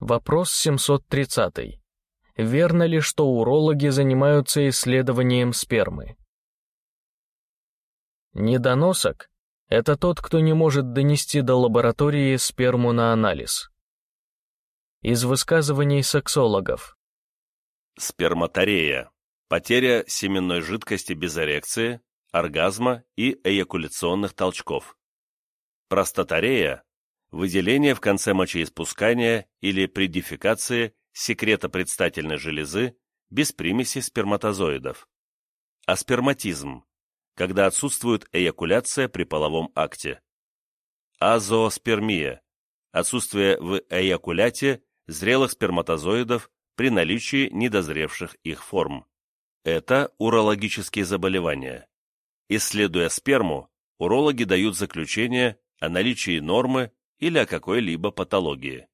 Вопрос 730. Верно ли, что урологи занимаются исследованием спермы? Недоносок – это тот, кто не может донести до лаборатории сперму на анализ. Из высказываний сексологов. Сперматорея. Потеря семенной жидкости без эрекции, оргазма и эякуляционных толчков. Простаторея – выделение в конце мочеиспускания или при дефекации секрета предстательной железы без примеси сперматозоидов. Асперматизм – когда отсутствует эякуляция при половом акте. Азооспермия – отсутствие в эякуляте зрелых сперматозоидов при наличии недозревших их форм. Это урологические заболевания. Исследуя сперму, урологи дают заключение о наличии нормы или о какой-либо патологии.